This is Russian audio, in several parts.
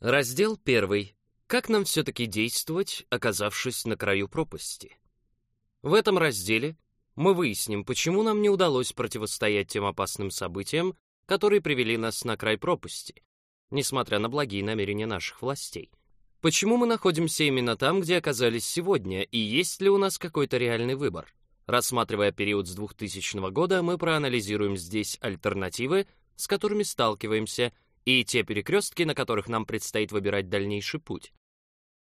Раздел первый. Как нам все-таки действовать, оказавшись на краю пропасти? В этом разделе мы выясним, почему нам не удалось противостоять тем опасным событиям, которые привели нас на край пропасти, несмотря на благие намерения наших властей. Почему мы находимся именно там, где оказались сегодня, и есть ли у нас какой-то реальный выбор? Рассматривая период с 2000 года, мы проанализируем здесь альтернативы, с которыми сталкиваемся, и те перекрестки, на которых нам предстоит выбирать дальнейший путь.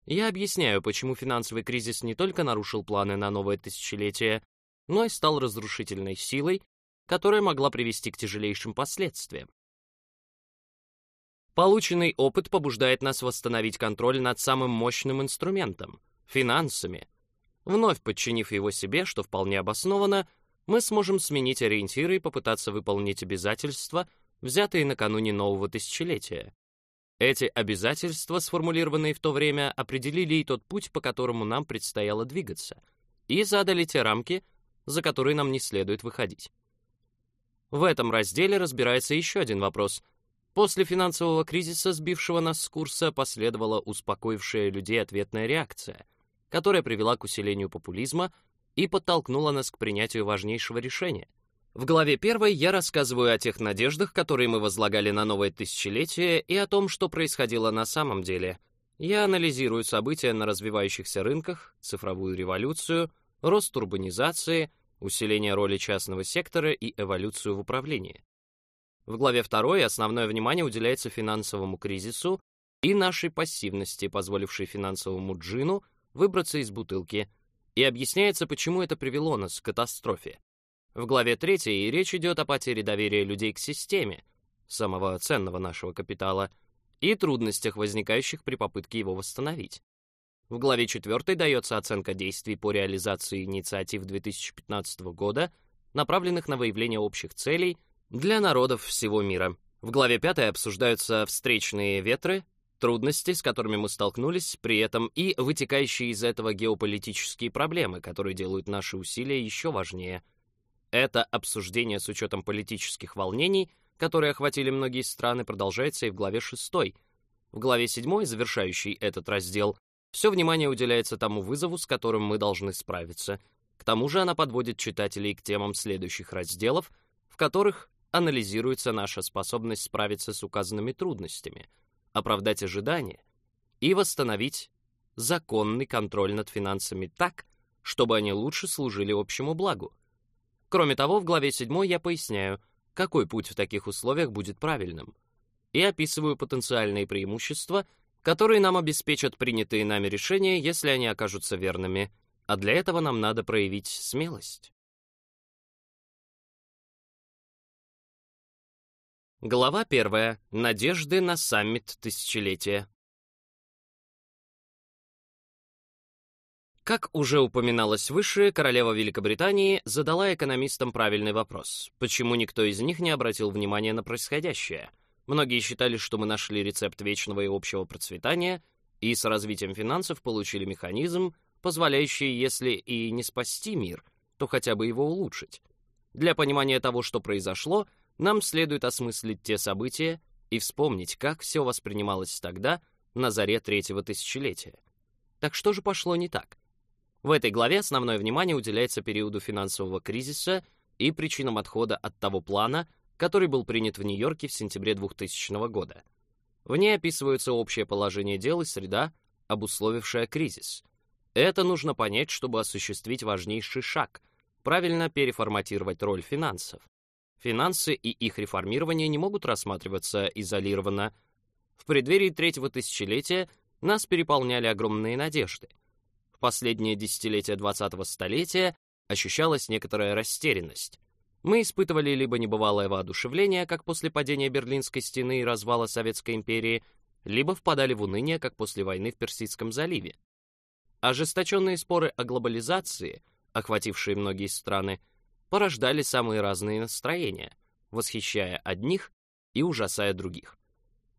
Я объясняю, почему финансовый кризис не только нарушил планы на новое тысячелетие, но и стал разрушительной силой, которая могла привести к тяжелейшим последствиям. Полученный опыт побуждает нас восстановить контроль над самым мощным инструментом — финансами. Вновь подчинив его себе, что вполне обоснованно, мы сможем сменить ориентиры и попытаться выполнить обязательства, взятые накануне нового тысячелетия. Эти обязательства, сформулированные в то время, определили и тот путь, по которому нам предстояло двигаться, и задали те рамки, за которые нам не следует выходить. В этом разделе разбирается еще один вопрос. После финансового кризиса, сбившего нас с курса, последовала успокоившая людей ответная реакция, которая привела к усилению популизма и подтолкнула нас к принятию важнейшего решения в главе первой я рассказываю о тех надеждах, которые мы возлагали на новое тысячелетие, и о том, что происходило на самом деле. Я анализирую события на развивающихся рынках, цифровую революцию, рост урбанизации, усиление роли частного сектора и эволюцию в управлении. В главе второй основное внимание уделяется финансовому кризису и нашей пассивности, позволившей финансовому джину выбраться из бутылки, и объясняется, почему это привело нас к катастрофе. В главе 3 речь идет о потере доверия людей к системе, самого ценного нашего капитала, и трудностях, возникающих при попытке его восстановить. В главе 4 дается оценка действий по реализации инициатив 2015 года, направленных на выявление общих целей для народов всего мира. В главе 5 обсуждаются встречные ветры, трудности, с которыми мы столкнулись, при этом и вытекающие из этого геополитические проблемы, которые делают наши усилия еще важнее – это обсуждение с учетом политических волнений, которые охватили многие страны, продолжается и в главе 6. В главе 7, завершающей этот раздел, все внимание уделяется тому вызову, с которым мы должны справиться. К тому же она подводит читателей к темам следующих разделов, в которых анализируется наша способность справиться с указанными трудностями, оправдать ожидания и восстановить законный контроль над финансами так, чтобы они лучше служили общему благу. Кроме того, в главе 7 я поясняю, какой путь в таких условиях будет правильным, и описываю потенциальные преимущества, которые нам обеспечат принятые нами решения, если они окажутся верными, а для этого нам надо проявить смелость. Глава 1. Надежды на саммит тысячелетия. Как уже упоминалось выше, королева Великобритании задала экономистам правильный вопрос. Почему никто из них не обратил внимания на происходящее? Многие считали, что мы нашли рецепт вечного и общего процветания, и с развитием финансов получили механизм, позволяющий, если и не спасти мир, то хотя бы его улучшить. Для понимания того, что произошло, нам следует осмыслить те события и вспомнить, как все воспринималось тогда, на заре третьего тысячелетия. Так что же пошло не так? В этой главе основное внимание уделяется периоду финансового кризиса и причинам отхода от того плана, который был принят в Нью-Йорке в сентябре 2000 года. В ней описывается общее положение дел и среда, обусловившая кризис. Это нужно понять, чтобы осуществить важнейший шаг — правильно переформатировать роль финансов. Финансы и их реформирование не могут рассматриваться изолированно. В преддверии третьего тысячелетия нас переполняли огромные надежды — последнее десятилетие 20-го столетия ощущалась некоторая растерянность. Мы испытывали либо небывалое воодушевление, как после падения Берлинской стены и развала Советской империи, либо впадали в уныние, как после войны в Персидском заливе. Ожесточенные споры о глобализации, охватившие многие страны, порождали самые разные настроения, восхищая одних и ужасая других.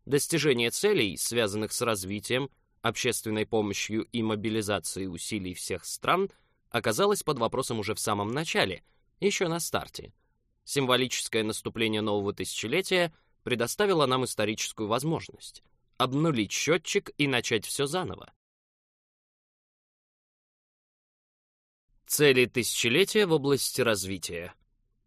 Достижение целей, связанных с развитием, общественной помощью и мобилизацией усилий всех стран оказалась под вопросом уже в самом начале, еще на старте. Символическое наступление нового тысячелетия предоставило нам историческую возможность. обнулить счетчик и начать все заново. Цели тысячелетия в области развития.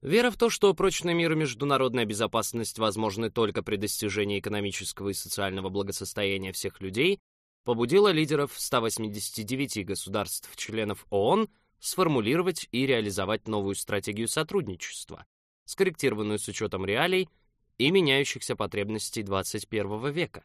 Вера в то, что прочный мир и международная безопасность возможны только при достижении экономического и социального благосостояния всех людей, побудила лидеров 189 государств-членов ООН сформулировать и реализовать новую стратегию сотрудничества, скорректированную с учетом реалий и меняющихся потребностей 21 века.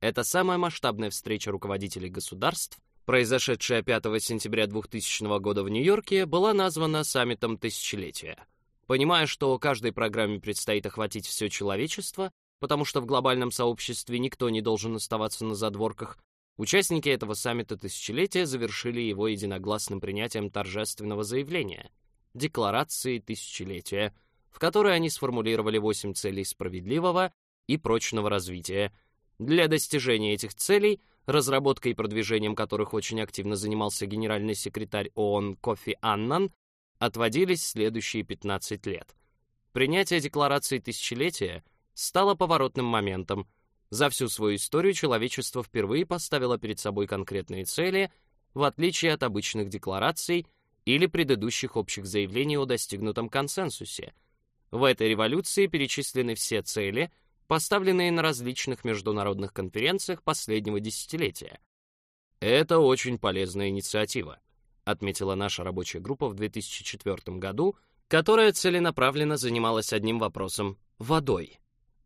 Это самая масштабная встреча руководителей государств произошедшая 5 сентября 2000 года в Нью-Йорке, была названа саммитом тысячелетия. Понимая, что каждой программе предстоит охватить все человечество, потому что в глобальном сообществе никто не должен оставаться на задворках, участники этого саммита тысячелетия завершили его единогласным принятием торжественного заявления — Декларации тысячелетия, в которой они сформулировали восемь целей справедливого и прочного развития. Для достижения этих целей — разработкой и продвижением которых очень активно занимался генеральный секретарь ООН Кофи Аннан, отводились следующие 15 лет. Принятие Декларации Тысячелетия стало поворотным моментом. За всю свою историю человечество впервые поставило перед собой конкретные цели, в отличие от обычных деклараций или предыдущих общих заявлений о достигнутом консенсусе. В этой революции перечислены все цели — поставленные на различных международных конференциях последнего десятилетия. Это очень полезная инициатива, отметила наша рабочая группа в 2004 году, которая целенаправленно занималась одним вопросом — водой.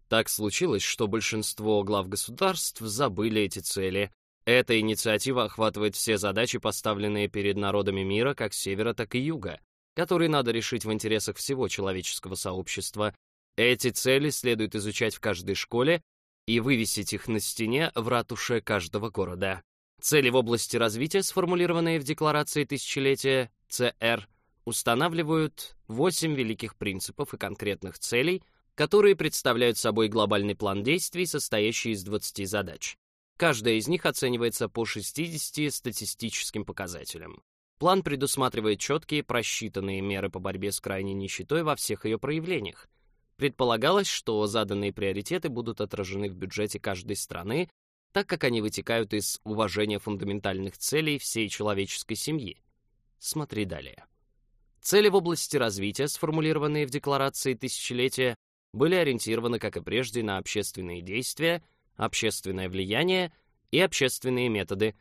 Так случилось, что большинство глав государств забыли эти цели. Эта инициатива охватывает все задачи, поставленные перед народами мира как севера, так и юга, которые надо решить в интересах всего человеческого сообщества, эти цели следует изучать в каждой школе и вывесить их на стене в ратуше каждого города. Цели в области развития, сформулированные в Декларации Тысячелетия ЦР, устанавливают восемь великих принципов и конкретных целей, которые представляют собой глобальный план действий, состоящий из 20 задач. Каждая из них оценивается по 60 статистическим показателям. План предусматривает четкие, просчитанные меры по борьбе с крайней нищетой во всех ее проявлениях, Предполагалось, что заданные приоритеты будут отражены в бюджете каждой страны, так как они вытекают из уважения фундаментальных целей всей человеческой семьи. Смотри далее. Цели в области развития, сформулированные в Декларации Тысячелетия, были ориентированы, как и прежде, на общественные действия, общественное влияние и общественные методы.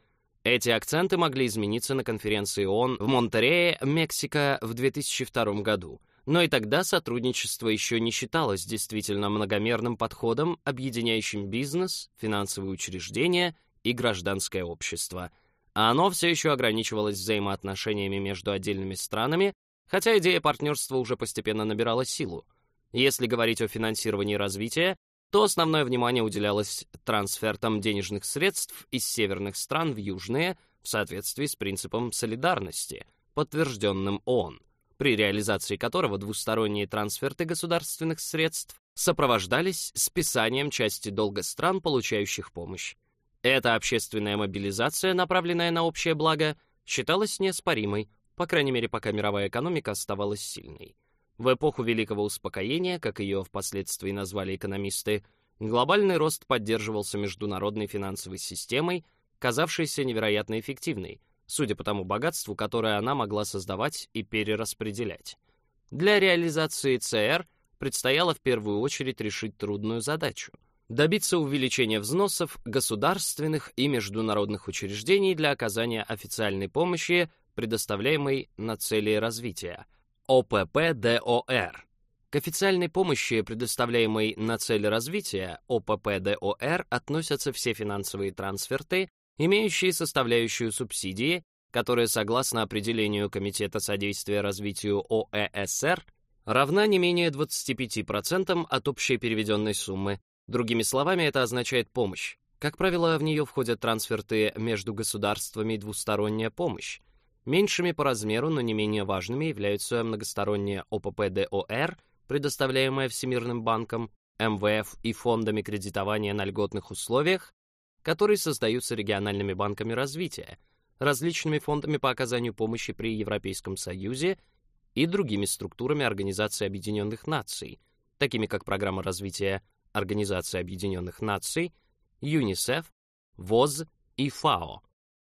Эти акценты могли измениться на конференции ООН в Монтерее, Мексика в 2002 году — но и тогда сотрудничество еще не считалось действительно многомерным подходом, объединяющим бизнес, финансовые учреждения и гражданское общество. А оно все еще ограничивалось взаимоотношениями между отдельными странами, хотя идея партнерства уже постепенно набирала силу. Если говорить о финансировании развития, то основное внимание уделялось трансфертам денежных средств из северных стран в южные в соответствии с принципом солидарности, подтвержденным ООН при реализации которого двусторонние трансферты государственных средств сопровождались списанием части долга стран, получающих помощь. Эта общественная мобилизация, направленная на общее благо, считалась неоспоримой, по крайней мере, пока мировая экономика оставалась сильной. В эпоху Великого Успокоения, как ее впоследствии назвали экономисты, глобальный рост поддерживался международной финансовой системой, казавшейся невероятно эффективной, судя по тому богатству, которое она могла создавать и перераспределять. Для реализации ЦР предстояло в первую очередь решить трудную задачу — добиться увеличения взносов государственных и международных учреждений для оказания официальной помощи, предоставляемой на цели развития — ОППДОР. К официальной помощи, предоставляемой на цели развития ОППДОР, относятся все финансовые трансферты, имеющие составляющую субсидии, которая, согласно определению Комитета содействия развитию ОЭСР, равна не менее 25% от общей переведенной суммы. Другими словами, это означает помощь. Как правило, в нее входят трансферты между государствами и двусторонняя помощь. Меньшими по размеру, но не менее важными являются многосторонняя ОПП-ДОР, предоставляемая Всемирным банком, МВФ и фондами кредитования на льготных условиях, которые создаются региональными банками развития, различными фондами по оказанию помощи при Европейском Союзе и другими структурами Организации Объединенных Наций, такими как Программа развития Организации Объединенных Наций ЮНИСЕФ, ВОЗ и ФАО.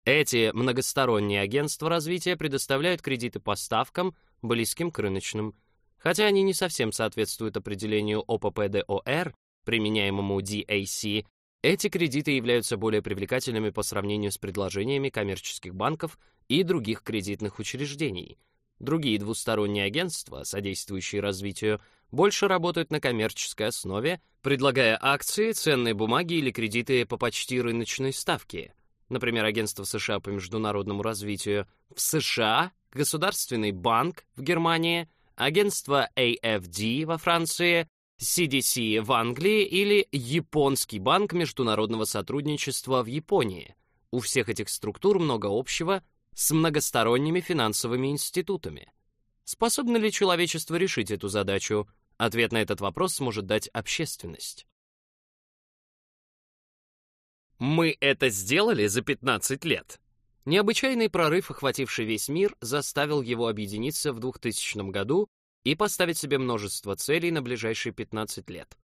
Эти многосторонние агентства развития предоставляют кредиты поставкам, близким к рыночным, хотя они не совсем соответствуют определению ОППДОР, применяемому DAC, эти кредиты являются более привлекательными по сравнению с предложениями коммерческих банков и других кредитных учреждений. Другие двусторонние агентства, содействующие развитию, больше работают на коммерческой основе, предлагая акции, ценные бумаги или кредиты по почти рыночной ставке. Например, Агентство США по международному развитию в США, Государственный банк в Германии, Агентство AFD во Франции, CDC в Англии или Японский банк международного сотрудничества в Японии. У всех этих структур много общего с многосторонними финансовыми институтами. Способно ли человечество решить эту задачу? Ответ на этот вопрос сможет дать общественность. Мы это сделали за 15 лет. Необычайный прорыв, охвативший весь мир, заставил его объединиться в 2000 году и поставить себе множество целей на ближайшие 15 лет.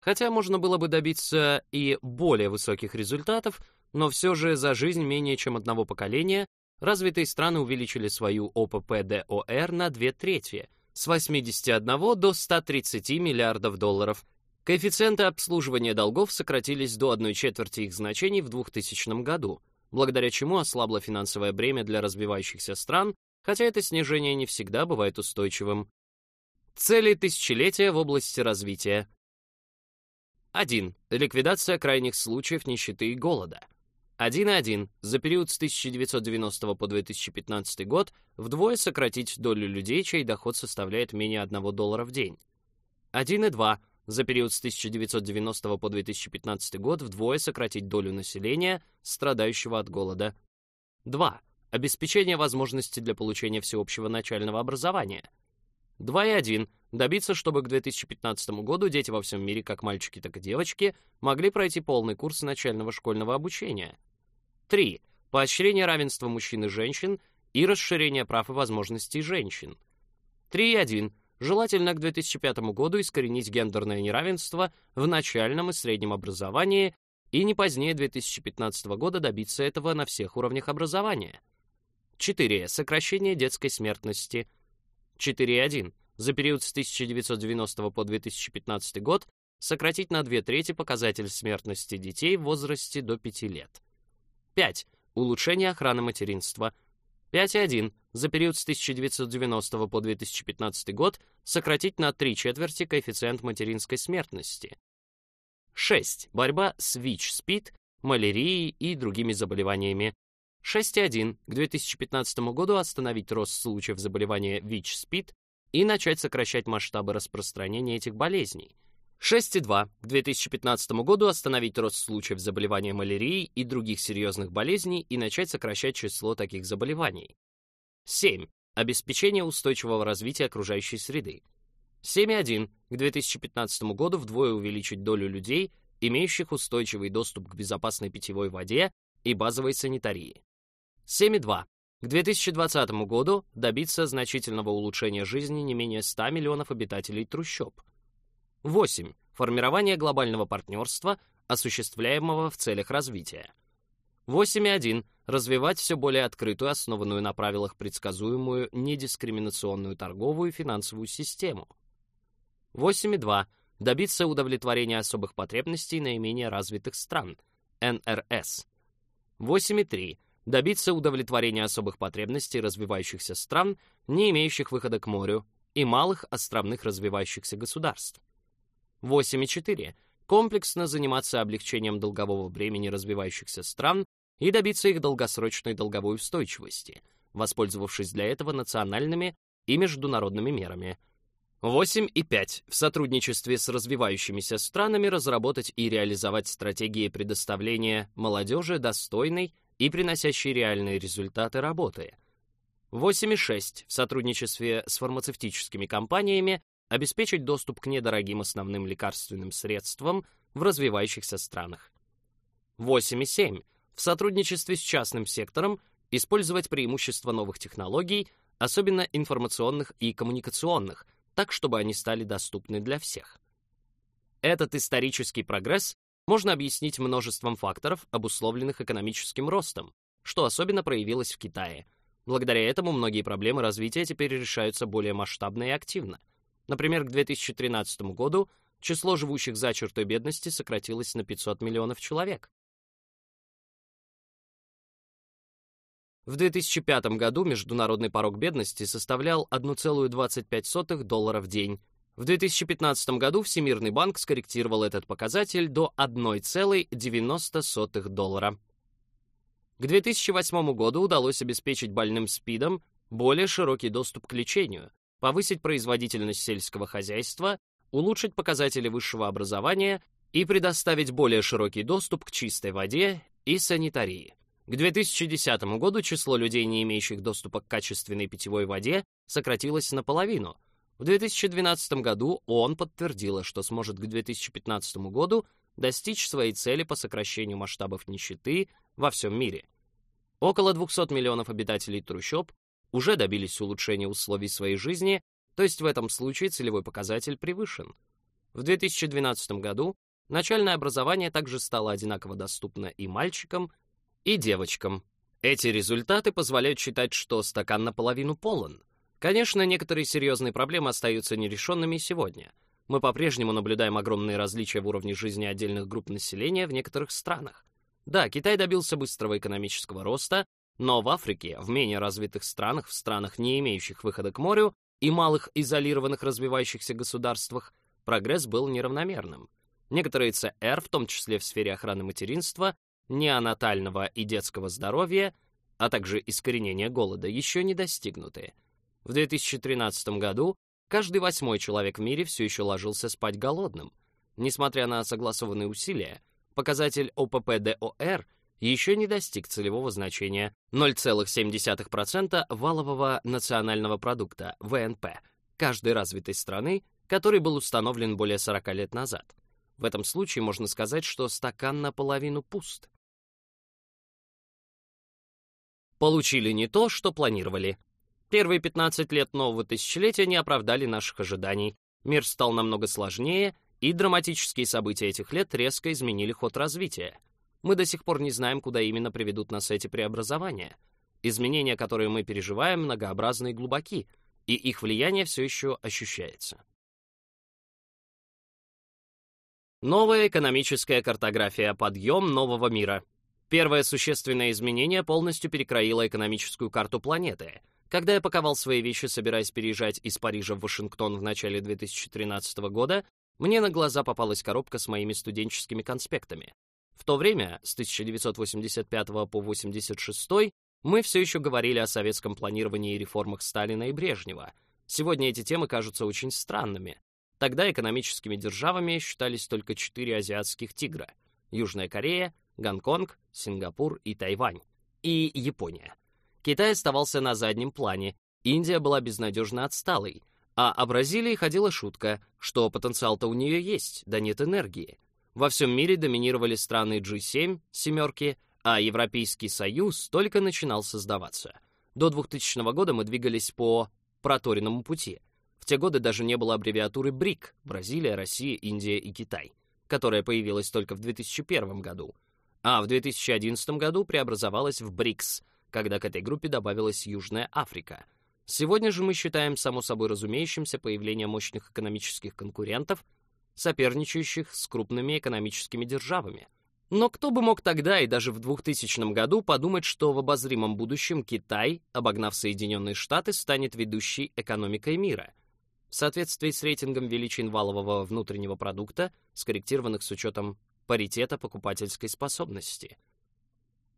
Хотя можно было бы добиться и более высоких результатов, но все же за жизнь менее чем одного поколения развитые страны увеличили свою ОПП-ДОР на две трети, с 81 до 130 миллиардов долларов. Коэффициенты обслуживания долгов сократились до одной четверти их значений в 2000 году, благодаря чему ослабло финансовое бремя для развивающихся стран, хотя это снижение не всегда бывает устойчивым. Цели тысячелетия в области развития. 1. Ликвидация крайних случаев нищеты и голода. 1.1. За период с 1990 по 2015 год вдвое сократить долю людей, чей доход составляет менее 1 доллара в день. 1.2. За период с 1990 по 2015 год вдвое сократить долю населения, страдающего от голода. 2. Обеспечение возможности для получения всеобщего начального образования. 2.1. Добиться, чтобы к 2015 году дети во всем мире, как мальчики, так и девочки, могли пройти полный курс начального школьного обучения. 3. Поощрение равенства мужчин и женщин и расширение прав и возможностей женщин. 3.1. Желательно к 2005 году искоренить гендерное неравенство в начальном и среднем образовании и не позднее 2015 года добиться этого на всех уровнях образования. 4. Сокращение детской смертности – 4.1. За период с 1990 по 2015 год сократить на две трети показатель смертности детей в возрасте до 5 лет. 5. Улучшение охраны материнства. 5.1. За период с 1990 по 2015 год сократить на 3 четверти коэффициент материнской смертности. 6. Борьба с ВИЧ-СПИД, малярией и другими заболеваниями. 6.1. К 2015 году остановить рост случаев заболевания ВИЧ-СПИД и начать сокращать масштабы распространения этих болезней. 6.2. К 2015 году остановить рост случаев заболевания малярией и других серьезных болезней и начать сокращать число таких заболеваний. 7. Обеспечение устойчивого развития окружающей среды. 7.1. К 2015 году вдвое увеличить долю людей, имеющих устойчивый доступ к безопасной питьевой воде и базовой санитарии. 7,2. К 2020 году добиться значительного улучшения жизни не менее 100 миллионов обитателей трущоб. 8. Формирование глобального партнерства, осуществляемого в целях развития. 8.1. Развивать все более открытую, основанную на правилах предсказуемую, недискриминационную торговую и финансовую систему. 8.2. Добиться удовлетворения особых потребностей наименее развитых стран, НРС. 8.3 добиться удовлетворения особых потребностей развивающихся стран, не имеющих выхода к морю, и малых островных развивающихся государств. 8.4. Комплексно заниматься облегчением долгового бремени развивающихся стран и добиться их долгосрочной долговой устойчивости, воспользовавшись для этого национальными и международными мерами. 8.5. В сотрудничестве с развивающимися странами разработать и реализовать стратегии предоставления молодежи достойной и приносящие реальные результаты работы. 8.6. В сотрудничестве с фармацевтическими компаниями обеспечить доступ к недорогим основным лекарственным средствам в развивающихся странах. 8.7. В сотрудничестве с частным сектором использовать преимущества новых технологий, особенно информационных и коммуникационных, так, чтобы они стали доступны для всех. Этот исторический прогресс можно объяснить множеством факторов, обусловленных экономическим ростом, что особенно проявилось в Китае. Благодаря этому многие проблемы развития теперь решаются более масштабно и активно. Например, к 2013 году число живущих за чертой бедности сократилось на 500 миллионов человек. В 2005 году международный порог бедности составлял 1,25 доллара в день. В 2015 году Всемирный банк скорректировал этот показатель до 1,90 доллара. К 2008 году удалось обеспечить больным СПИДом более широкий доступ к лечению, повысить производительность сельского хозяйства, улучшить показатели высшего образования и предоставить более широкий доступ к чистой воде и санитарии. К 2010 году число людей, не имеющих доступа к качественной питьевой воде, сократилось наполовину. В 2012 году ООН подтвердила, что сможет к 2015 году достичь своей цели по сокращению масштабов нищеты во всем мире. Около 200 миллионов обитателей трущоб уже добились улучшения условий своей жизни, то есть в этом случае целевой показатель превышен. В 2012 году начальное образование также стало одинаково доступно и мальчикам, и девочкам. Эти результаты позволяют считать, что стакан наполовину полон. Конечно, некоторые серьезные проблемы остаются нерешенными сегодня. Мы по-прежнему наблюдаем огромные различия в уровне жизни отдельных групп населения в некоторых странах. Да, Китай добился быстрого экономического роста, но в Африке, в менее развитых странах, в странах, не имеющих выхода к морю, и малых изолированных развивающихся государствах, прогресс был неравномерным. Некоторые ЦР, в том числе в сфере охраны материнства, неонатального и детского здоровья, а также искоренения голода, еще не достигнуты. В 2013 году каждый восьмой человек в мире все еще ложился спать голодным. Несмотря на согласованные усилия, показатель ОПП-ДОР еще не достиг целевого значения 0,7% валового национального продукта, ВНП, каждой развитой страны, который был установлен более 40 лет назад. В этом случае можно сказать, что стакан наполовину пуст. Получили не то, что планировали. Первые 15 лет нового тысячелетия не оправдали наших ожиданий. Мир стал намного сложнее, и драматические события этих лет резко изменили ход развития. Мы до сих пор не знаем, куда именно приведут нас эти преобразования. Изменения, которые мы переживаем, многообразны и глубоки, и их влияние все еще ощущается. Новая экономическая картография «Подъем нового мира» Первое существенное изменение полностью перекроило экономическую карту планеты. Когда я паковал свои вещи, собираясь переезжать из Парижа в Вашингтон в начале 2013 года, мне на глаза попалась коробка с моими студенческими конспектами. В то время, с 1985 по 86, мы все еще говорили о советском планировании и реформах Сталина и Брежнева. Сегодня эти темы кажутся очень странными. Тогда экономическими державами считались только четыре азиатских тигра — Южная Корея, Гонконг, Сингапур и Тайвань. И Япония. Китай оставался на заднем плане, Индия была безнадежно отсталой, а о Бразилии ходила шутка, что потенциал-то у нее есть, да нет энергии. Во всем мире доминировали страны G7, семерки, а Европейский Союз только начинал создаваться. До 2000 года мы двигались по проторенному пути. В те годы даже не было аббревиатуры БРИК — Бразилия, Россия, Индия и Китай, которая появилась только в 2001 году — а в 2011 году преобразовалась в БРИКС, когда к этой группе добавилась Южная Африка. Сегодня же мы считаем само собой разумеющимся появление мощных экономических конкурентов, соперничающих с крупными экономическими державами. Но кто бы мог тогда и даже в 2000 году подумать, что в обозримом будущем Китай, обогнав Соединенные Штаты, станет ведущей экономикой мира? В соответствии с рейтингом величин валового внутреннего продукта, скорректированных с учетом паритета покупательской способности.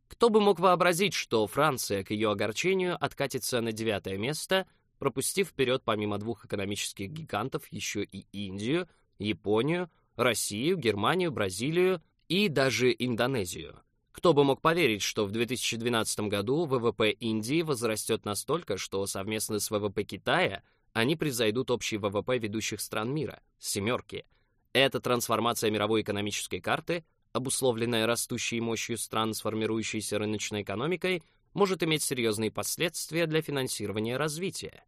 Кто бы мог вообразить, что Франция к ее огорчению откатится на девятое место, пропустив вперед помимо двух экономических гигантов еще и Индию, Японию, Россию, Германию, Бразилию и даже Индонезию. Кто бы мог поверить, что в 2012 году ВВП Индии возрастет настолько, что совместно с ВВП Китая они превзойдут общий ВВП ведущих стран мира — семерки — эта трансформация мировой экономической карты, обусловленная растущей мощью стран с формирующейся рыночной экономикой, может иметь серьезные последствия для финансирования развития.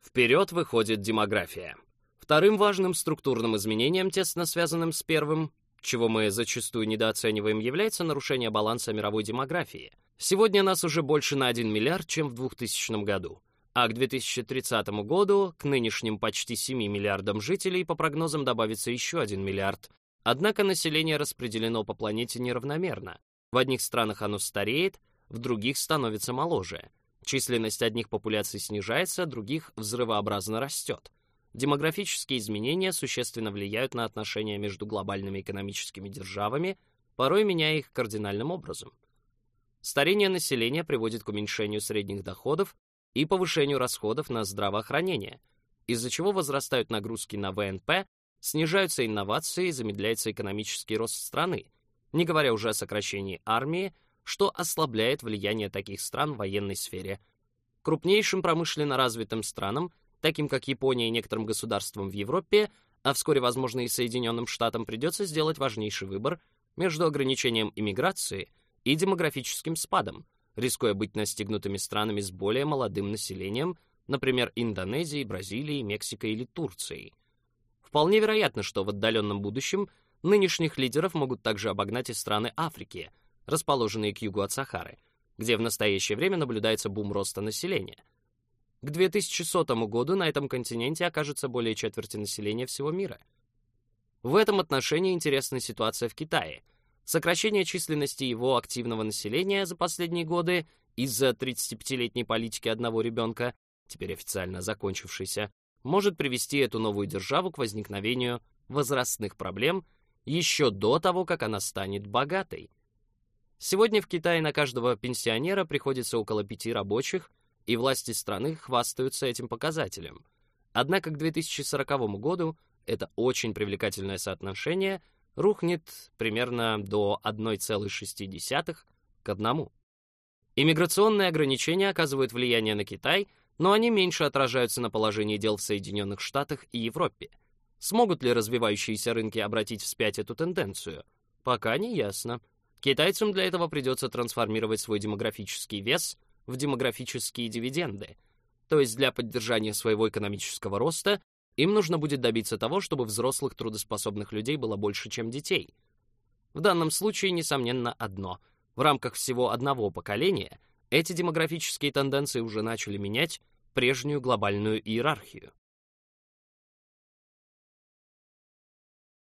Вперед выходит демография. Вторым важным структурным изменением, тесно связанным с первым, чего мы зачастую недооцениваем, является нарушение баланса мировой демографии. Сегодня нас уже больше на 1 миллиард, чем в 2000 году. А к 2030 году к нынешним почти 7 миллиардам жителей по прогнозам добавится еще 1 миллиард. Однако население распределено по планете неравномерно. В одних странах оно стареет, в других становится моложе. Численность одних популяций снижается, других взрывообразно растет. Демографические изменения существенно влияют на отношения между глобальными экономическими державами, порой меняя их кардинальным образом. Старение населения приводит к уменьшению средних доходов и повышению расходов на здравоохранение, из-за чего возрастают нагрузки на ВНП, снижаются инновации и замедляется экономический рост страны, не говоря уже о сокращении армии, что ослабляет влияние таких стран в военной сфере. Крупнейшим промышленно развитым странам, таким как Япония и некоторым государствам в Европе, а вскоре, возможно, и Соединенным Штатам, придется сделать важнейший выбор между ограничением иммиграции и демографическим спадом, рискуя быть настигнутыми странами с более молодым населением, например, Индонезией, Бразилией, Мексикой или Турцией. Вполне вероятно, что в отдаленном будущем нынешних лидеров могут также обогнать и страны Африки – расположенные к югу от Сахары, где в настоящее время наблюдается бум роста населения. К 2100 году на этом континенте окажется более четверти населения всего мира. В этом отношении интересна ситуация в Китае. Сокращение численности его активного населения за последние годы из-за 35-летней политики одного ребенка, теперь официально закончившейся, может привести эту новую державу к возникновению возрастных проблем еще до того, как она станет богатой. Сегодня в Китае на каждого пенсионера приходится около пяти рабочих, и власти страны хвастаются этим показателем. Однако к 2040 году это очень привлекательное соотношение рухнет примерно до 1,6 к 1. Иммиграционные ограничения оказывают влияние на Китай, но они меньше отражаются на положении дел в Соединенных Штатах и Европе. Смогут ли развивающиеся рынки обратить вспять эту тенденцию? Пока не ясно. Китайцам для этого придется трансформировать свой демографический вес в демографические дивиденды. То есть для поддержания своего экономического роста им нужно будет добиться того, чтобы взрослых трудоспособных людей было больше, чем детей. В данном случае, несомненно, одно. В рамках всего одного поколения эти демографические тенденции уже начали менять прежнюю глобальную иерархию.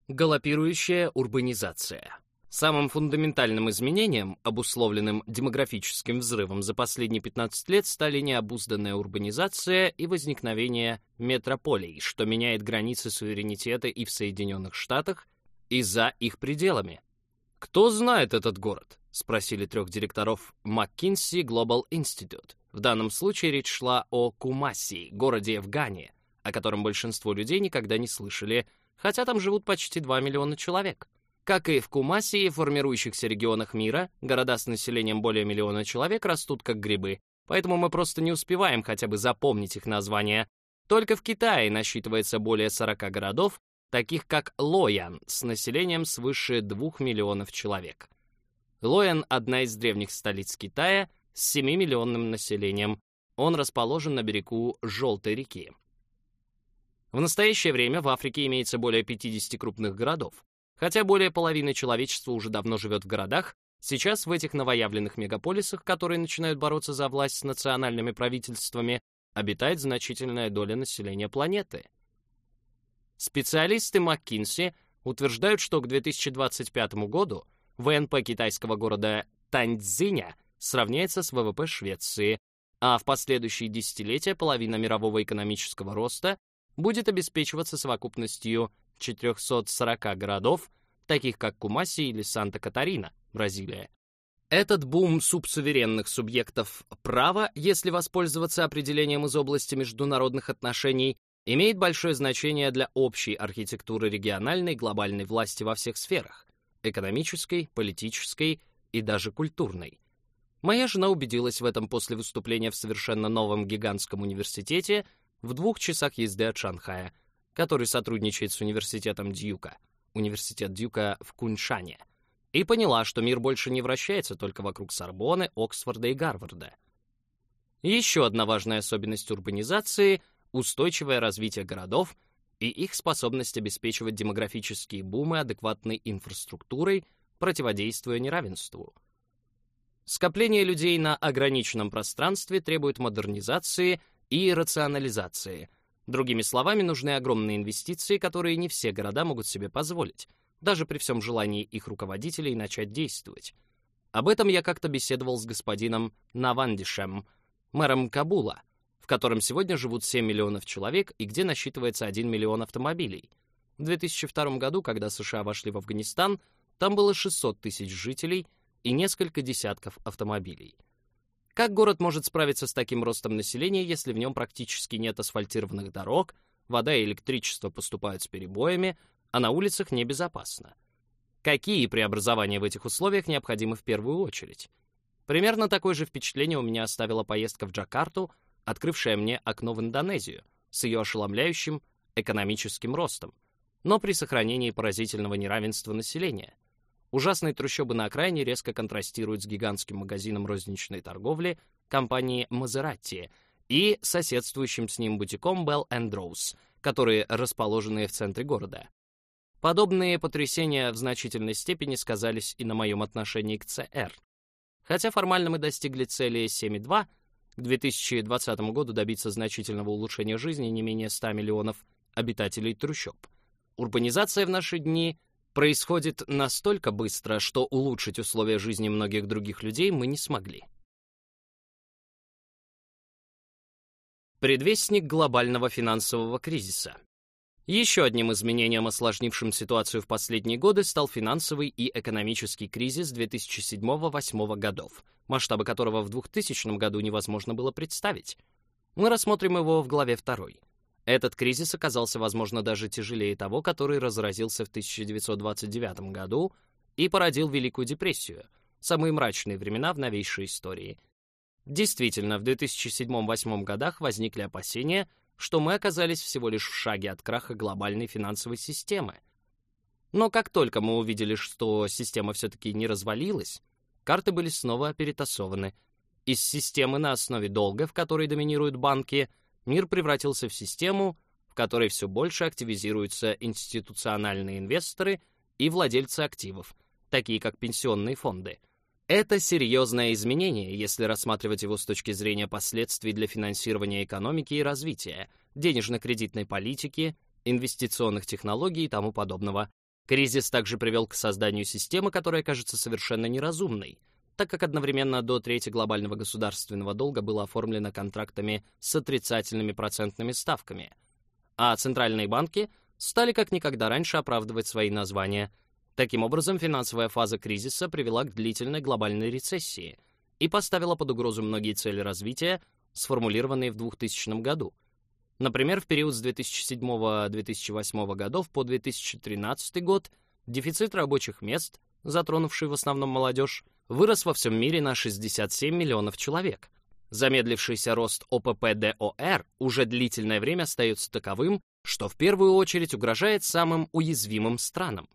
Галопирующая урбанизация Самым фундаментальным изменением, обусловленным демографическим взрывом за последние 15 лет, стали необузданная урбанизация и возникновение метрополий, что меняет границы суверенитета и в Соединенных Штатах, и за их пределами. «Кто знает этот город?» — спросили трех директоров McKinsey Global Institute. В данном случае речь шла о Кумаси, городе в Гане, о котором большинство людей никогда не слышали, хотя там живут почти 2 миллиона человек. Как и в Кумаси и формирующихся регионах мира, города с населением более миллиона человек растут как грибы, поэтому мы просто не успеваем хотя бы запомнить их названия. Только в Китае насчитывается более 40 городов, таких как Лоян, с населением свыше 2 миллионов человек. Лоян — одна из древних столиц Китая с 7-миллионным населением. Он расположен на берегу Желтой реки. В настоящее время в Африке имеется более 50 крупных городов. Хотя более половины человечества уже давно живет в городах, сейчас в этих новоявленных мегаполисах, которые начинают бороться за власть с национальными правительствами, обитает значительная доля населения планеты. Специалисты МакКинси утверждают, что к 2025 году ВНП китайского города Таньцзиня сравняется с ВВП Швеции, а в последующие десятилетия половина мирового экономического роста будет обеспечиваться совокупностью 440 городов, таких как Кумаси или Санта-Катарина, Бразилия. Этот бум субсуверенных субъектов права, если воспользоваться определением из области международных отношений, имеет большое значение для общей архитектуры региональной глобальной власти во всех сферах — экономической, политической и даже культурной. Моя жена убедилась в этом после выступления в совершенно новом гигантском университете в двух часах езды от Шанхая — который сотрудничает с университетом Дьюка, университет Дьюка в Куньшане, и поняла, что мир больше не вращается только вокруг Сорбоны, Оксфорда и Гарварда. Еще одна важная особенность урбанизации — устойчивое развитие городов и их способность обеспечивать демографические бумы адекватной инфраструктурой, противодействуя неравенству. Скопление людей на ограниченном пространстве требует модернизации и рационализации. Другими словами, нужны огромные инвестиции, которые не все города могут себе позволить, даже при всем желании их руководителей начать действовать. Об этом я как-то беседовал с господином Навандишем, мэром Кабула, в котором сегодня живут 7 миллионов человек и где насчитывается 1 миллион автомобилей. В 2002 году, когда США вошли в Афганистан, там было 600 тысяч жителей и несколько десятков автомобилей. Как город может справиться с таким ростом населения, если в нем практически нет асфальтированных дорог, вода и электричество поступают с перебоями, а на улицах небезопасно? Какие преобразования в этих условиях необходимы в первую очередь? Примерно такое же впечатление у меня оставила поездка в Джакарту, открывшая мне окно в Индонезию с ее ошеломляющим экономическим ростом, но при сохранении поразительного неравенства населения. Ужасные трущобы на окраине резко контрастируют с гигантским магазином розничной торговли компании Maserati и соседствующим с ним бутиком Bell Rose, которые расположены в центре города. Подобные потрясения в значительной степени сказались и на моем отношении к ЦР. Хотя формально мы достигли цели 7,2, к 2020 году добиться значительного улучшения жизни не менее 100 миллионов обитателей трущоб. Урбанизация в наши дни происходит настолько быстро, что улучшить условия жизни многих других людей мы не смогли. Предвестник глобального финансового кризиса. Еще одним изменением, осложнившим ситуацию в последние годы, стал финансовый и экономический кризис 2007-2008 годов, масштабы которого в 2000 году невозможно было представить. Мы рассмотрим его в главе 2. Этот кризис оказался, возможно, даже тяжелее того, который разразился в 1929 году и породил Великую депрессию, самые мрачные времена в новейшей истории. Действительно, в 2007-2008 годах возникли опасения, что мы оказались всего лишь в шаге от краха глобальной финансовой системы. Но как только мы увидели, что система все-таки не развалилась, карты были снова перетасованы. Из системы на основе долга, в которой доминируют банки – мир превратился в систему, в которой все больше активизируются институциональные инвесторы и владельцы активов, такие как пенсионные фонды. Это серьезное изменение, если рассматривать его с точки зрения последствий для финансирования экономики и развития, денежно-кредитной политики, инвестиционных технологий и тому подобного. Кризис также привел к созданию системы, которая кажется совершенно неразумной — так как одновременно до трети глобального государственного долга было оформлено контрактами с отрицательными процентными ставками, а центральные банки стали как никогда раньше оправдывать свои названия. Таким образом, финансовая фаза кризиса привела к длительной глобальной рецессии и поставила под угрозу многие цели развития, сформулированные в 2000 году. Например, в период с 2007-2008 годов по 2013 год дефицит рабочих мест, затронувший в основном молодежь, вырос во всем мире на 67 миллионов человек. Замедлившийся рост ОПП-ДОР уже длительное время остается таковым, что в первую очередь угрожает самым уязвимым странам.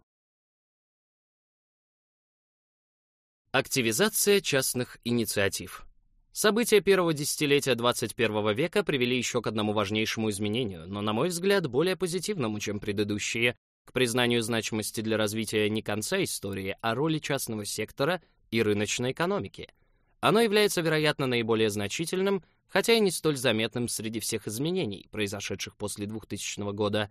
Активизация частных инициатив. События первого десятилетия 21 века привели еще к одному важнейшему изменению, но, на мой взгляд, более позитивному, чем предыдущие, к признанию значимости для развития не конца истории, а роли частного сектора и рыночной экономики. Оно является, вероятно, наиболее значительным, хотя и не столь заметным среди всех изменений, произошедших после 2000 года.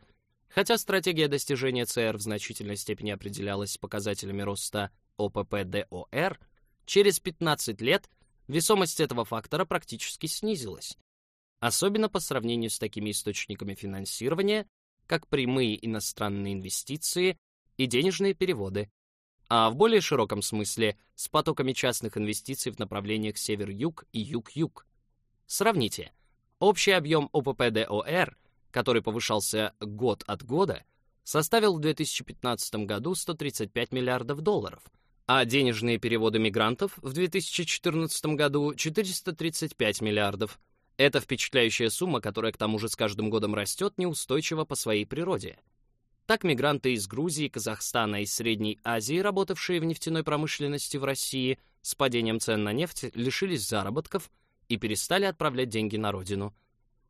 Хотя стратегия достижения ЦР в значительной степени определялась показателями роста ОПП-ДОР, через 15 лет весомость этого фактора практически снизилась. Особенно по сравнению с такими источниками финансирования, как прямые иностранные инвестиции и денежные переводы, а в более широком смысле с потоками частных инвестиций в направлениях север-юг и юг-юг. Сравните. Общий объем ОПП-ДОР, который повышался год от года, составил в 2015 году 135 миллиардов долларов, а денежные переводы мигрантов в 2014 году 435 миллиардов. Это впечатляющая сумма, которая к тому же с каждым годом растет неустойчиво по своей природе. Так мигранты из Грузии, Казахстана и Средней Азии, работавшие в нефтяной промышленности в России, с падением цен на нефть лишились заработков и перестали отправлять деньги на родину.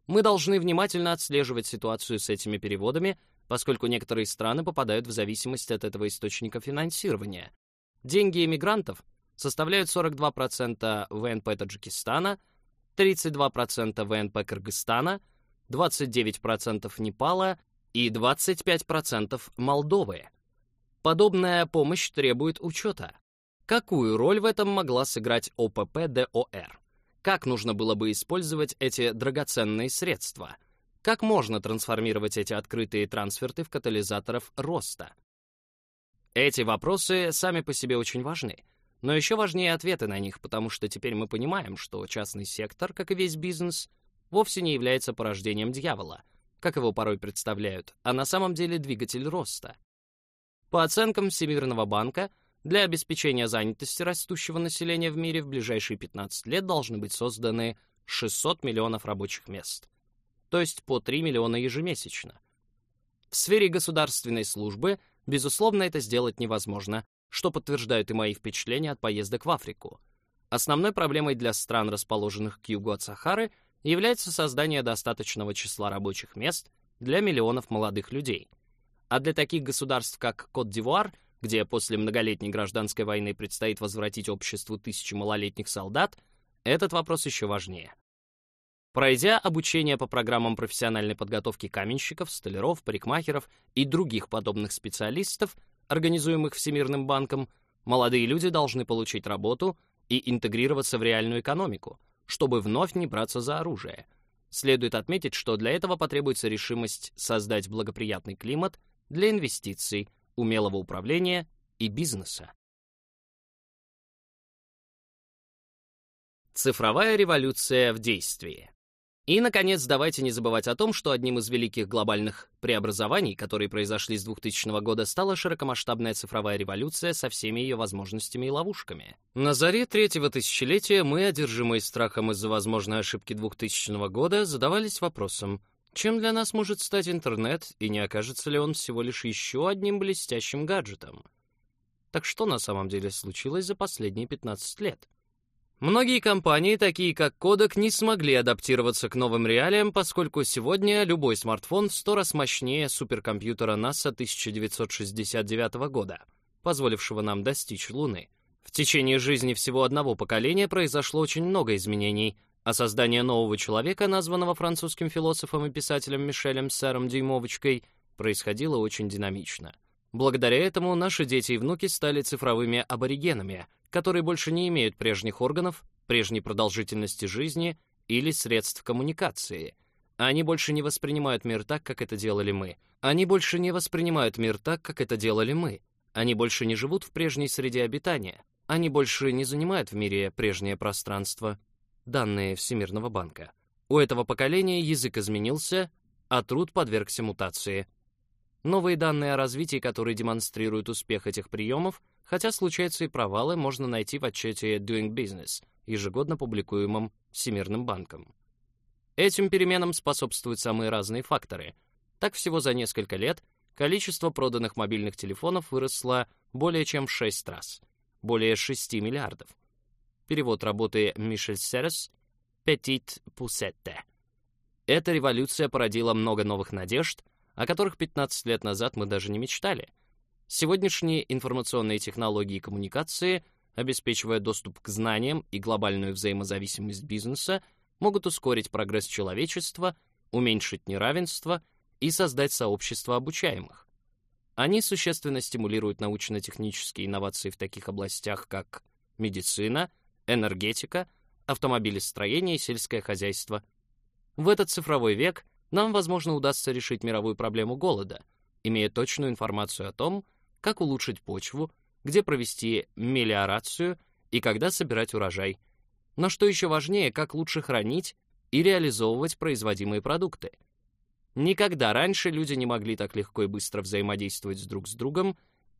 Мы должны внимательно отслеживать ситуацию с этими переводами, поскольку некоторые страны попадают в зависимость от этого источника финансирования. Деньги иммигрантов составляют 42% ВНП Таджикистана, 32% ВНП Кыргызстана, 29% Непала и 25% Молдовы. Подобная помощь требует учета. Какую роль в этом могла сыграть ОПП-ДОР? Как нужно было бы использовать эти драгоценные средства? Как можно трансформировать эти открытые трансферты в катализаторов роста? Эти вопросы сами по себе очень важны, но еще важнее ответы на них, потому что теперь мы понимаем, что частный сектор, как и весь бизнес, вовсе не является порождением дьявола, как его порой представляют, а на самом деле двигатель роста. По оценкам Всемирного банка, для обеспечения занятости растущего населения в мире в ближайшие 15 лет должны быть созданы 600 миллионов рабочих мест, то есть по 3 миллиона ежемесячно. В сфере государственной службы, безусловно, это сделать невозможно, что подтверждают и мои впечатления от поездок в Африку. Основной проблемой для стран, расположенных к югу от Сахары, является создание достаточного числа рабочих мест для миллионов молодых людей. А для таких государств, как Кот-д'Ивуар, где после многолетней гражданской войны предстоит возвратить обществу тысячи малолетних солдат, этот вопрос еще важнее. Пройдя обучение по программам профессиональной подготовки каменщиков, столяров, парикмахеров и других подобных специалистов, организуемых Всемирным банком, молодые люди должны получить работу и интегрироваться в реальную экономику, чтобы вновь не браться за оружие. Следует отметить, что для этого потребуется решимость создать благоприятный климат для инвестиций, умелого управления и бизнеса. Цифровая революция в действии. И, наконец, давайте не забывать о том, что одним из великих глобальных преобразований, которые произошли с 2000 года, стала широкомасштабная цифровая революция со всеми ее возможностями и ловушками. На заре третьего тысячелетия мы, одержимые страхом из-за возможной ошибки 2000 года, задавались вопросом, чем для нас может стать интернет, и не окажется ли он всего лишь еще одним блестящим гаджетом? Так что на самом деле случилось за последние 15 лет? Многие компании, такие как Kodak, не смогли адаптироваться к новым реалиям, поскольку сегодня любой смартфон в сто раз мощнее суперкомпьютера НАСА 1969 года, позволившего нам достичь Луны. В течение жизни всего одного поколения произошло очень много изменений, а создание нового человека, названного французским философом и писателем Мишелем Сэром Дюймовочкой, происходило очень динамично. Благодаря этому наши дети и внуки стали цифровыми аборигенами — которые больше не имеют прежних органов, прежней продолжительности жизни или средств коммуникации. Они больше не воспринимают мир так, как это делали мы. Они больше не воспринимают мир так, как это делали мы. Они больше не живут в прежней среде обитания. Они больше не занимают в мире прежнее пространство. Данные Всемирного банка. У этого поколения язык изменился, а труд подвергся мутации. Новые данные о развитии, которые демонстрируют успех этих приемов, хотя случаются и провалы, можно найти в отчете Doing Business, ежегодно публикуемом Всемирным банком. Этим переменам способствуют самые разные факторы. Так всего за несколько лет количество проданных мобильных телефонов выросло более чем в 6 раз, более 6 миллиардов. Перевод работы Мишель Серес «Petit Poussette». Эта революция породила много новых надежд, о которых 15 лет назад мы даже не мечтали — Сегодняшние информационные технологии и коммуникации, обеспечивая доступ к знаниям и глобальную взаимозависимость бизнеса, могут ускорить прогресс человечества, уменьшить неравенство и создать сообщество обучаемых. Они существенно стимулируют научно-технические инновации в таких областях, как медицина, энергетика, автомобилестроение и сельское хозяйство. В этот цифровой век нам, возможно, удастся решить мировую проблему голода, имея точную информацию о том, как улучшить почву, где провести мелиорацию и когда собирать урожай. Но что еще важнее, как лучше хранить и реализовывать производимые продукты. Никогда раньше люди не могли так легко и быстро взаимодействовать друг с другом,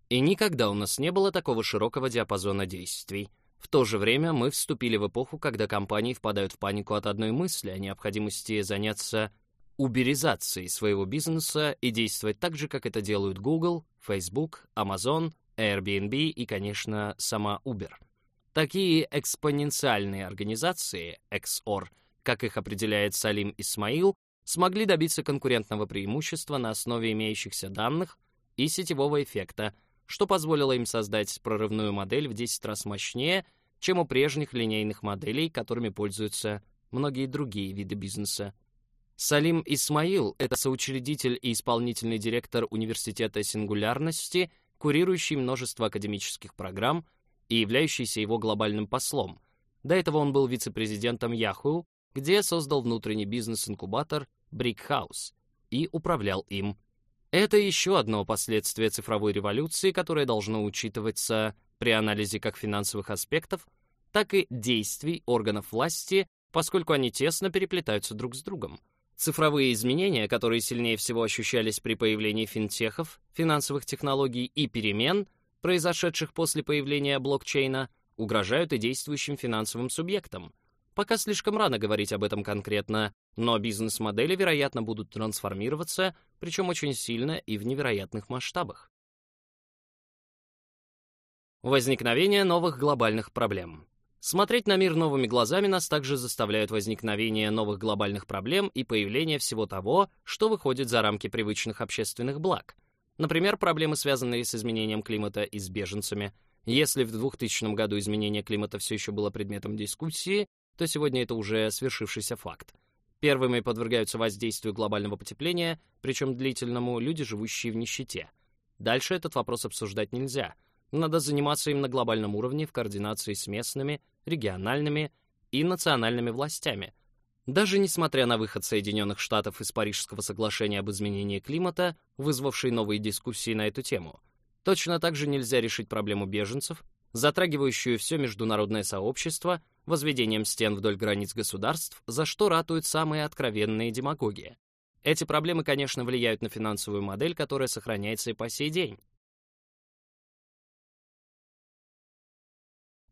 и никогда у нас не было такого широкого диапазона действий. В то же время мы вступили в эпоху, когда компании впадают в панику от одной мысли о необходимости заняться уберизацией своего бизнеса и действовать так же, как это делают Google, Facebook, Amazon, Airbnb и, конечно, сама Uber. Такие экспоненциальные организации, XOR, как их определяет Салим Исмаил, смогли добиться конкурентного преимущества на основе имеющихся данных и сетевого эффекта, что позволило им создать прорывную модель в 10 раз мощнее, чем у прежних линейных моделей, которыми пользуются многие другие виды бизнеса. Салим Исмаил — это соучредитель и исполнительный директор Университета сингулярности, курирующий множество академических программ и являющийся его глобальным послом. До этого он был вице-президентом Yahoo, где создал внутренний бизнес-инкубатор Brick House и управлял им. Это еще одно последствие цифровой революции, которое должно учитываться при анализе как финансовых аспектов, так и действий органов власти, поскольку они тесно переплетаются друг с другом. Цифровые изменения, которые сильнее всего ощущались при появлении финтехов, финансовых технологий и перемен, произошедших после появления блокчейна, угрожают и действующим финансовым субъектам. Пока слишком рано говорить об этом конкретно, но бизнес-модели, вероятно, будут трансформироваться, причем очень сильно и в невероятных масштабах. Возникновение новых глобальных проблем. Смотреть на мир новыми глазами нас также заставляют возникновение новых глобальных проблем и появление всего того, что выходит за рамки привычных общественных благ. Например, проблемы, связанные с изменением климата и с беженцами. Если в 2000 году изменение климата все еще было предметом дискуссии, то сегодня это уже свершившийся факт. Первыми подвергаются воздействию глобального потепления, причем длительному, люди, живущие в нищете. Дальше этот вопрос обсуждать нельзя — надо заниматься им на глобальном уровне в координации с местными, региональными и национальными властями. Даже несмотря на выход Соединенных Штатов из Парижского соглашения об изменении климата, вызвавший новые дискуссии на эту тему, точно так же нельзя решить проблему беженцев, затрагивающую все международное сообщество, возведением стен вдоль границ государств, за что ратуют самые откровенные демагоги. Эти проблемы, конечно, влияют на финансовую модель, которая сохраняется и по сей день.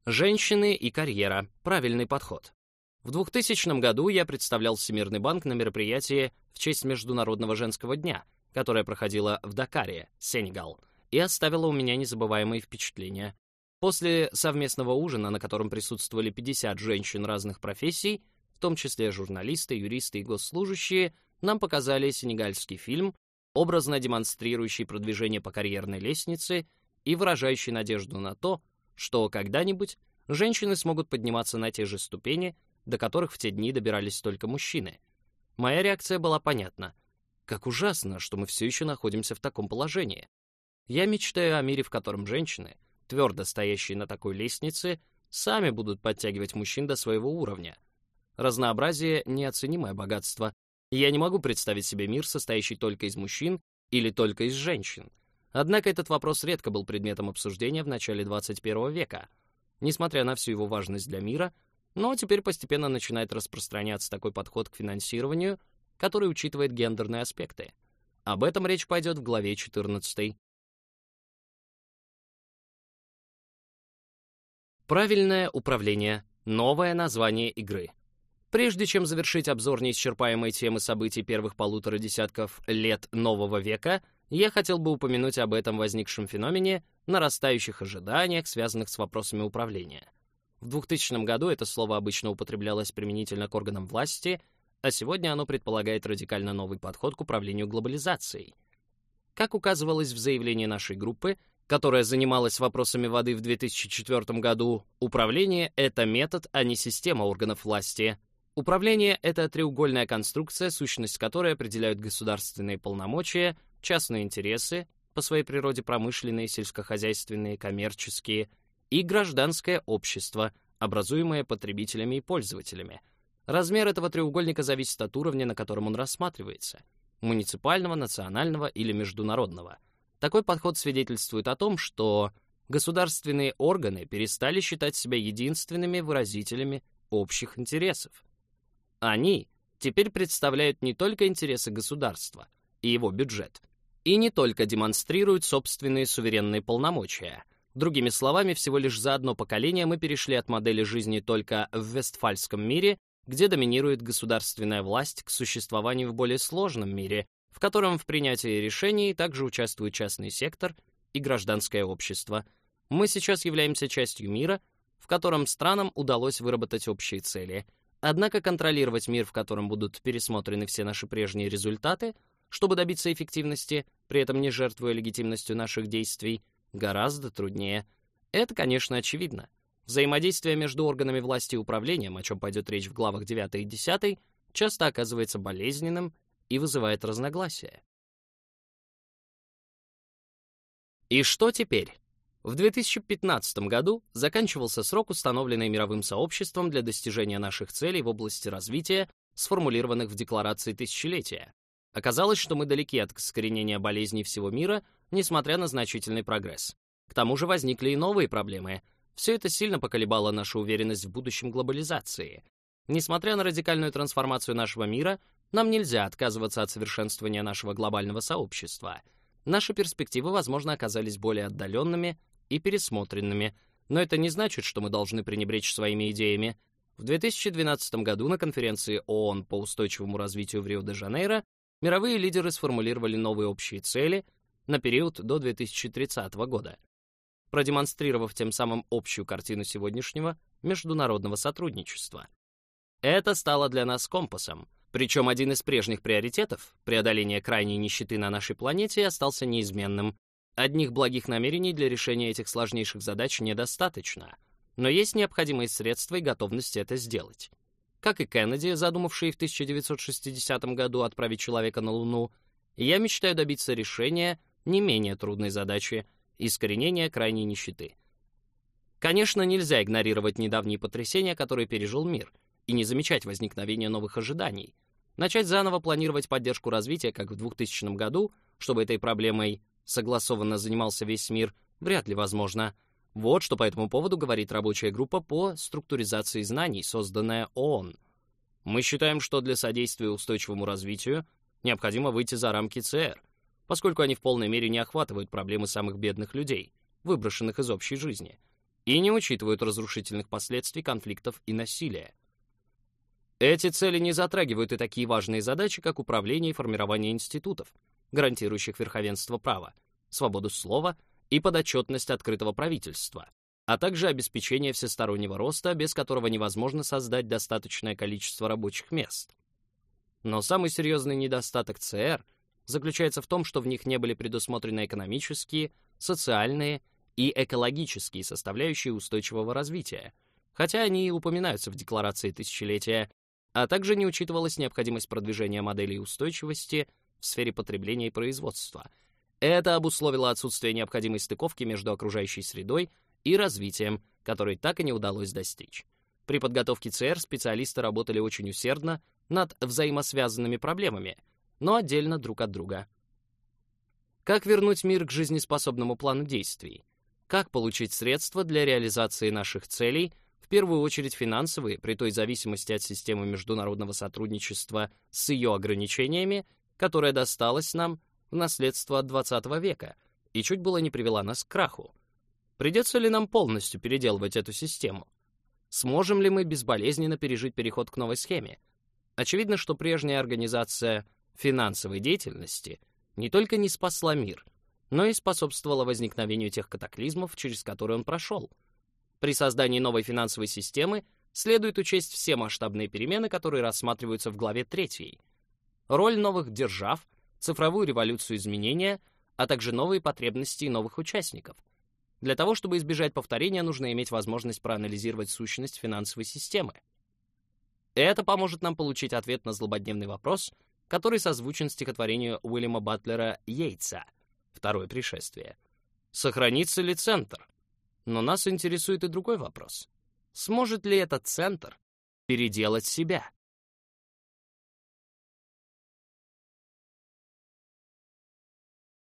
Женщины и карьера. Правильный подход. В 2000 году я представлял Всемирный банк на мероприятии в честь Международного женского дня, которое проходило в Дакаре, Сенегал, и оставило у меня незабываемые впечатления. После совместного ужина, на котором присутствовали 50 женщин разных профессий, в том числе журналисты, юристы и госслужащие, нам показали сенегальский фильм, образно демонстрирующий продвижение по карьерной лестнице и выражающий надежду на то, что когда-нибудь женщины смогут подниматься на те же ступени, до которых в те дни добирались только мужчины. Моя реакция была понятна. Как ужасно, что мы все еще находимся в таком положении. Я мечтаю о мире, в котором женщины, твердо стоящие на такой лестнице, сами будут подтягивать мужчин до своего уровня. Разнообразие — неоценимое богатство. Я не могу представить себе мир, состоящий только из мужчин или только из женщин — Однако этот вопрос редко был предметом обсуждения в начале 21 века, несмотря на всю его важность для мира, но теперь постепенно начинает распространяться такой подход к финансированию, который учитывает гендерные аспекты. Об этом речь пойдет в главе 14. Правильное управление — новое название игры. Прежде чем завершить обзор неисчерпаемой темы событий первых полутора десятков лет нового века — я хотел бы упомянуть об этом возникшем феномене, нарастающих ожиданиях, связанных с вопросами управления. В 2000 году это слово обычно употреблялось применительно к органам власти, а сегодня оно предполагает радикально новый подход к управлению глобализацией. Как указывалось в заявлении нашей группы, которая занималась вопросами воды в 2004 году, управление — это метод, а не система органов власти. Управление — это треугольная конструкция, сущность которой определяют государственные полномочия, частные интересы, по своей природе промышленные, сельскохозяйственные, коммерческие, и гражданское общество, образуемое потребителями и пользователями. Размер этого треугольника зависит от уровня, на котором он рассматривается — муниципального, национального или международного. Такой подход свидетельствует о том, что государственные органы перестали считать себя единственными выразителями общих интересов. Они теперь представляют не только интересы государства и его бюджет, и не только демонстрируют собственные суверенные полномочия. Другими словами, всего лишь за одно поколение мы перешли от модели жизни только в вестфальском мире, где доминирует государственная власть, к существованию в более сложном мире, в котором в принятии решений также участвует частный сектор и гражданское общество. Мы сейчас являемся частью мира, в котором странам удалось выработать общие цели, Однако контролировать мир, в котором будут пересмотрены все наши прежние результаты, чтобы добиться эффективности, при этом не жертвуя легитимностью наших действий, гораздо труднее. Это, конечно, очевидно. Взаимодействие между органами власти и управлением, о чем пойдет речь в главах 9 и 10, часто оказывается болезненным и вызывает разногласия. И что теперь? В 2015 году заканчивался срок, установленный мировым сообществом для достижения наших целей в области развития, сформулированных в Декларации Тысячелетия. Оказалось, что мы далеки от искоренения болезней всего мира, несмотря на значительный прогресс. К тому же возникли и новые проблемы. Все это сильно поколебало нашу уверенность в будущем глобализации. Несмотря на радикальную трансформацию нашего мира, нам нельзя отказываться от совершенствования нашего глобального сообщества. Наши перспективы, возможно, оказались более отдаленными и пересмотренными, но это не значит, что мы должны пренебречь своими идеями. В 2012 году на конференции ООН по устойчивому развитию в Рио-де-Жанейро мировые лидеры сформулировали новые общие цели на период до 2030 года, продемонстрировав тем самым общую картину сегодняшнего международного сотрудничества. Это стало для нас компасом, причем один из прежних приоритетов, преодоление крайней нищеты на нашей планете, остался неизменным. Одних благих намерений для решения этих сложнейших задач недостаточно, но есть необходимые средства и готовность это сделать. Как и Кеннеди, задумавший в 1960 году отправить человека на Луну, я мечтаю добиться решения не менее трудной задачи — искоренения крайней нищеты. Конечно, нельзя игнорировать недавние потрясения, которые пережил мир, и не замечать возникновения новых ожиданий. Начать заново планировать поддержку развития, как в 2000 году, чтобы этой проблемой согласованно занимался весь мир, вряд ли возможно. Вот что по этому поводу говорит рабочая группа по структуризации знаний, созданная ООН. Мы считаем, что для содействия устойчивому развитию необходимо выйти за рамки ЦР, поскольку они в полной мере не охватывают проблемы самых бедных людей, выброшенных из общей жизни, и не учитывают разрушительных последствий конфликтов и насилия. Эти цели не затрагивают и такие важные задачи, как управление и формирование институтов, гарантирующих верховенство права, свободу слова и подотчетность открытого правительства, а также обеспечение всестороннего роста, без которого невозможно создать достаточное количество рабочих мест. Но самый серьезный недостаток ЦР заключается в том, что в них не были предусмотрены экономические, социальные и экологические составляющие устойчивого развития, хотя они и упоминаются в Декларации Тысячелетия, а также не учитывалась необходимость продвижения моделей устойчивости в сфере потребления и производства. Это обусловило отсутствие необходимой стыковки между окружающей средой и развитием, которой так и не удалось достичь. При подготовке ЦР специалисты работали очень усердно над взаимосвязанными проблемами, но отдельно друг от друга. Как вернуть мир к жизнеспособному плану действий? Как получить средства для реализации наших целей, в первую очередь финансовые, при той зависимости от системы международного сотрудничества с ее ограничениями, которая досталась нам в наследство от 20 века и чуть было не привела нас к краху. Придется ли нам полностью переделывать эту систему? Сможем ли мы безболезненно пережить переход к новой схеме? Очевидно, что прежняя организация финансовой деятельности не только не спасла мир, но и способствовала возникновению тех катаклизмов, через которые он прошел. При создании новой финансовой системы следует учесть все масштабные перемены, которые рассматриваются в главе 3 роль новых держав, цифровую революцию изменения, а также новые потребности новых участников. Для того, чтобы избежать повторения, нужно иметь возможность проанализировать сущность финансовой системы. Это поможет нам получить ответ на злободневный вопрос, который созвучен стихотворению Уильяма Батлера Йейтса «Второе пришествие». Сохранится ли центр? Но нас интересует и другой вопрос. Сможет ли этот центр переделать себя?